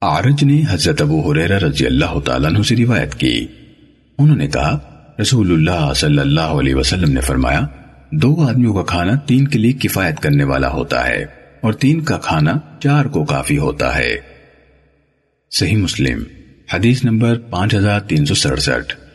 Arch نے حضرت ابو حریرہ رضی اللہ تعالیٰ عنہ سے روایت کی۔ انہوں نے کہا، رسول اللہ صلی اللہ علیہ وسلم نے فرمایا، دو آدمیوں کا کھانا تین کے لیے کفایت کرنے والا ہوتا ہے اور تین کا کھانا چار کو کافی ہوتا ہے۔ صحیح مسلم، حدیث نمبر پانچ ہزار تین سو سڑسٹھ۔